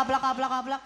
ablak ablak ablak